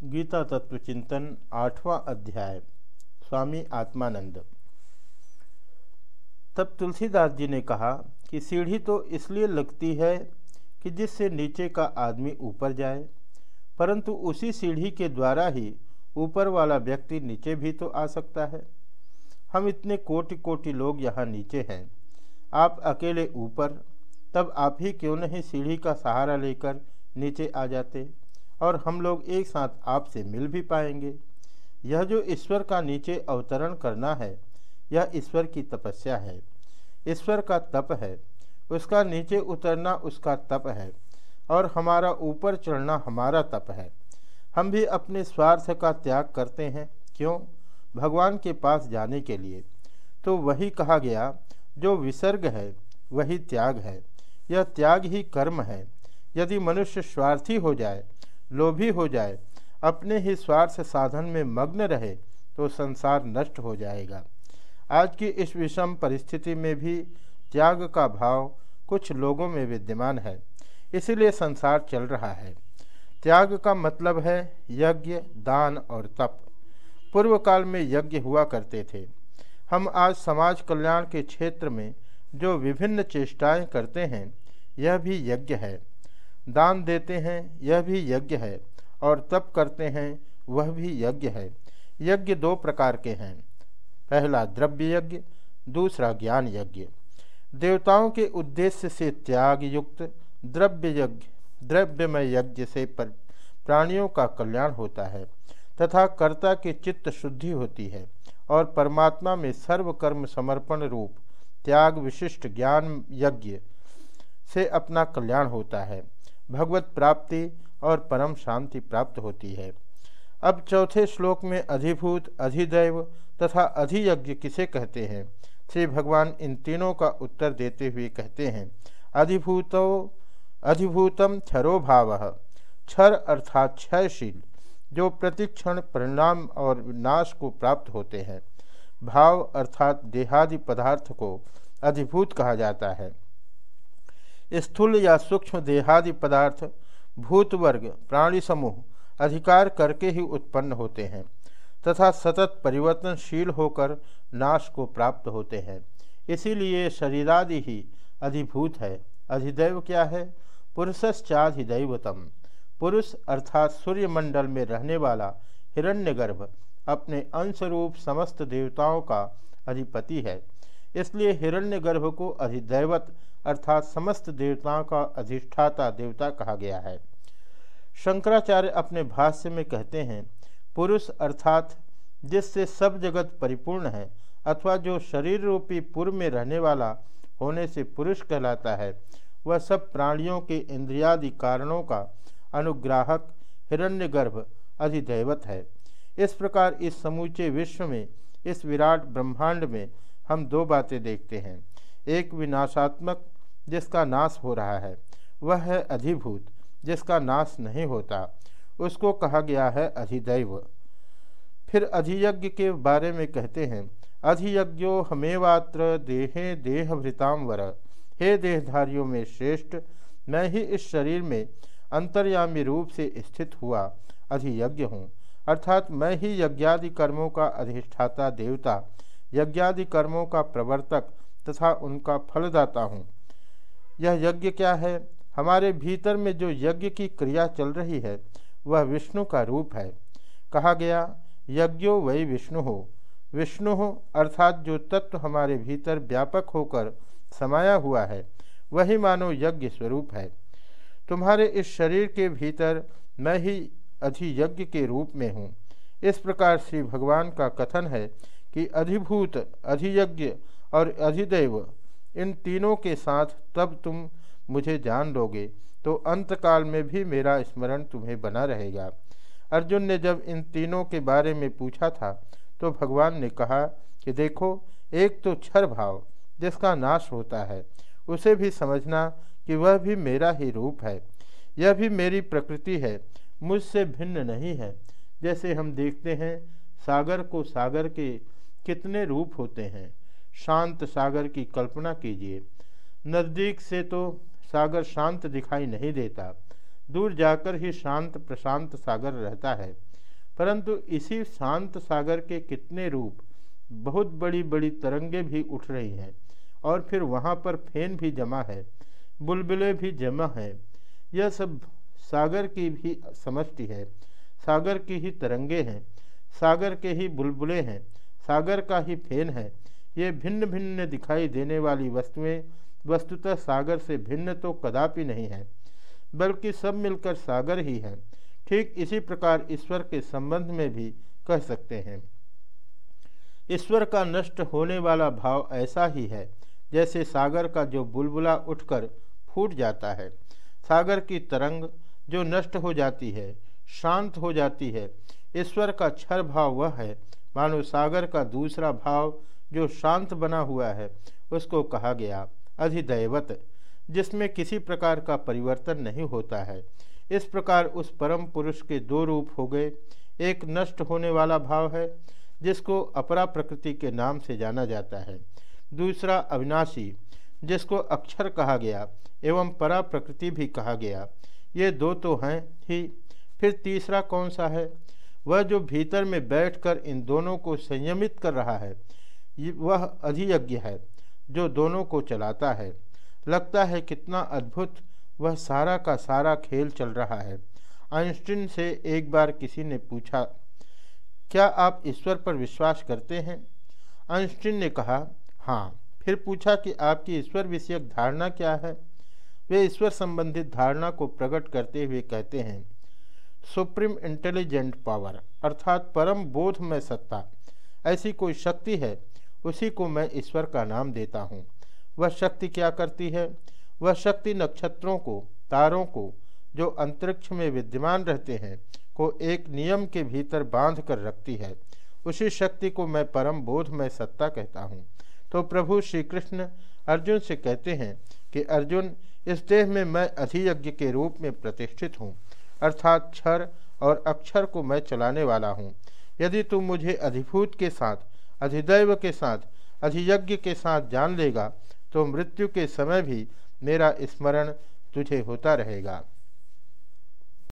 गीता तत्व चिंतन, आठवां अध्याय। स्वामी आत्मानंद। तब तुलसीदास जी ने कहा कि सीढ़ी तो इसलिए लगती है कि जिससे नीचे का आदमी ऊपर जाए, परंतु उसी सीढ़ी के द्वारा ही ऊपर वाला व्यक्ति नीचे भी तो आ सकता है। हम इतने कोटि कोटि लोग यहाँ नीचे हैं। आप अकेले ऊपर, तब आप ही क्यों नहीं सीढ़ी का सहारा लेकर नीचे आ जाते? और हम लोग एक साथ आपसे मिल भी पाएँगे। यह जो ईश्वर का नीचे अवतरण करना है, यह ईश्वर की तपस्या है। ईश्वर का तप है, उसका नीचे उतरना उसका तप है, और हमारा ऊपर चढ़ना हमारा तप है। हम भी अपने स्वार्थ का त्याग करते हैं। क्यों? भगवान के पास जाने के लिए। तो वही कहा गया, जो विसर्ग है, वही त्याग है। यह त्याग ही कर्म है। यदि मनुष्य स्वार्थी हो जाए लोभी हो जाए, अपने ही स्वार्थ साधन में मग्न रहे तो संसार नष्ट हो जाएगा। आज की इस विषम परिस्थिति में भी त्याग का भाव कुछ लोगों में विद्यमान है, इसीलिए संसार चल रहा है। त्याग का मतलब है यज्ञ, दान और तप। पूर्व काल में यज्ञ हुआ करते थे। हम आज समाज कल्याण के क्षेत्र में जो विभिन्न चेष्टाएँ करते हैं, यह भी यज्ञ है। दान देते हैं, यह भी यज्ञ है, और तप करते हैं, वह भी यज्ञ है। यज्ञ दो प्रकार के हैं। पहला द्रव्य यज्ञ, दूसरा ज्ञान यज्ञ। देवताओं के उद्देश्य से त्याग युक्त द्रव्य यज्ञ, द्रव्यमय यज्ञ से पर प्राणियों का कल्याण होता है, तथा कर्ता की चित्त शुद्धि होती है, और परमात्मा में सर्वकर्म समर्पण रूप, त्याग विशिष्ट ज्ञान यज्ञ से अपना कल्याण होता है। भगवत प्राप्ति और परम शांति प्राप्त होती है। अब चौथे श्लोक में अधिभूत, अधिदैव तथा अधियज्ञ किसे कहते हैं? श्री भगवान इन तीनों का उत्तर देते हुए कहते हैं, अधिभूतो, अधिभूतम क्षरो भाव। क्षर अर्थात क्षयशील, जो प्रतिक्षण परिणाम और नाश को प्राप्त होते हैं। भाव अर्थात देहादि पदार्थ को अधिभूत कहा जाता है। स्थूल या सूक्ष्म देहादि पदार्थ भूत वर्ग प्राणी समूह अधिकार करके ही उत्पन्न होते हैं तथा सतत परिवर्तनशील होकर नाश को प्राप्त होते हैं। इसीलिए शरीरादि ही अधिभूत है। अधिदैव क्या है? पुरुषश्चाधिदैवतम पुरुष अर्थात सूर्यमंडल में रहने वाला हिरण्यगर्भ अपने अंशरूप समस्त देवताओं का अधिपति है। इसलिए हिरण्यगर्भ को अधिदैवत अर्थात समस्त देवताओं का अधिष्ठाता देवता कहा गया है। शंकराचार्य अपने भाष्य में कहते हैं, पुरुष अर्थात जिससे सब जगत परिपूर्ण है अथवा जो शरीर रूपी पूर्व में रहने वाला होने से पुरुष कहलाता है, वह सब प्राणियों के इंद्रियादि कारणों का अनुग्राहक हिरण्यगर्भ अधिदैवत है। इस प्रकार इस समूचे विश्व में, इस विराट ब्रह्मांड में हम दो बातें देखते हैं। एक विनाशात्मक, जिसका नाश हो रहा है, वह है अधिभूत, जिसका नाश नहीं होता। उसको कहा गया है अधिदैव। फिर अधियज्ञ के बारे में कहते हैं, अधियज्ञो हमेवात्र देहे देहभृताम वर हे देहधारियों में श्रेष्ठ, मैं ही इस शरीर में अंतर्यामी रूप से स्थित हुआ अधियज्ञ हूँ। अर्थात मैं ही यज्ञादि कर्मों का अधिष्ठाता देवता यज्ञादि कर्मों का प्रवर्तक तथा उनका फलदाता हूँ। यह यज्ञ क्या है? हमारे भीतर में जो यज्ञ की क्रिया चल रही है, वह विष्णु का रूप है। कहा गया, यज्ञो वही विष्णु हो। विष्णु हो अर्थात जो तत्व हमारे भीतर व्यापक होकर समाया हुआ है, वही मानो यज्ञ स्वरूप है। तुम्हारे इस शरीर के भीतर मैं ही अधियज्ञ के रूप में हूँ। इस प्रकार श्री भगवान का कथन है कि अधिभूत, अधियज्ञ और अधिदैव, इन तीनों के साथ तब तुम मुझे जान लोगे तो अंतकाल में भी मेरा स्मरण तुम्हें बना रहेगा। अर्जुन ने जब इन तीनों के बारे में पूछा था तो भगवान ने कहा कि देखो, एक तो क्षर भाव, जिसका नाश होता है, उसे भी समझना कि वह भी मेरा ही रूप है। यह भी मेरी प्रकृति है, मुझसे भिन्न नहीं है। जैसे हम देखते हैं, सागर को सागर के कितने रूप होते हैं? शांत सागर की कल्पना कीजिए। नज़दीक से तो सागर शांत दिखाई नहीं देता। दूर जाकर ही शांत, प्रशांत सागर रहता है। परंतु इसी शांत सागर के कितने रूप, बहुत बड़ी बड़ी तरंगे भी उठ रही हैं और फिर वहाँ पर फेन भी जमा है, बुलबुलें भी जमा है। यह सब सागर की भी समष्टि है। सागर की ही तरंगे हैं। सागर के ही बुलबुलें हैं। सागर का ही फेन है। ये भिन्न भिन्न दिखाई देने वाली वस्तुएँ, वस्तुतः सागर से भिन्न तो कदापि नहीं है, बल्कि सब मिलकर सागर ही है। ठीक इसी प्रकार ईश्वर के संबंध में भी कह सकते हैं। ईश्वर का नष्ट होने वाला भाव ऐसा ही है, जैसे सागर का जो बुलबुला उठकर फूट जाता है। सागर की तरंग जो नष्ट हो जाती है, शांत हो जाती है, ईश्वर का क्षर भाव वह है मानो सागर का दूसरा भाव जो शांत बना हुआ है, उसको कहा गया, अधिदैवत, जिसमें किसी प्रकार का परिवर्तन नहीं होता है। इस प्रकार उस परम पुरुष के दो रूप हो गए। एक नष्ट होने वाला भाव है, जिसको अपरा प्रकृति के नाम से जाना जाता है। दूसरा अविनाशी, जिसको अक्षर कहा गया एवं परा प्रकृति भी कहा गया। ये दो तो हैं ही। फिर तीसरा कौन सा है? वह जो भीतर में बैठकर इन दोनों को संयमित कर रहा है वह अधियज्ञ है जो दोनों को चलाता है। लगता है कितना अद्भुत वह सारा का सारा खेल चल रहा है। आइंस्टीन से एक बार किसी ने पूछा, क्या आप ईश्वर पर विश्वास करते हैं? आइंस्टीन ने कहा हाँ। फिर पूछा कि आपकी ईश्वर विषयक धारणा क्या है? वे ईश्वर संबंधित धारणा को प्रकट करते हुए कहते हैं सुप्रीम इंटेलिजेंट पावर, अर्थात परम बोध में सत्ता। ऐसी कोई शक्ति है, उसी को मैं ईश्वर का नाम देता हूँ। वह शक्ति क्या करती है? वह शक्ति नक्षत्रों को, तारों को, जो अंतरिक्ष में विद्यमान रहते हैं, को एक नियम के भीतर बाँध कर रखती है। उसी शक्ति को मैं परम बोध में सत्ता कहता हूँ। तो प्रभु श्री कृष्ण अर्जुन से कहते हैं कि, अर्जुन, इस देह में मैं अधियज्ञ के रूप में प्रतिष्ठित हूँ। अर्थात क्षर और अक्षर को मैं चलाने वाला हूँ। यदि तुम मुझे अधिभूत के साथ, अधिदैव के साथ, अधियज्ञ के साथ जान लेगा तो मृत्यु के समय भी मेरा स्मरण तुझे होता रहेगा।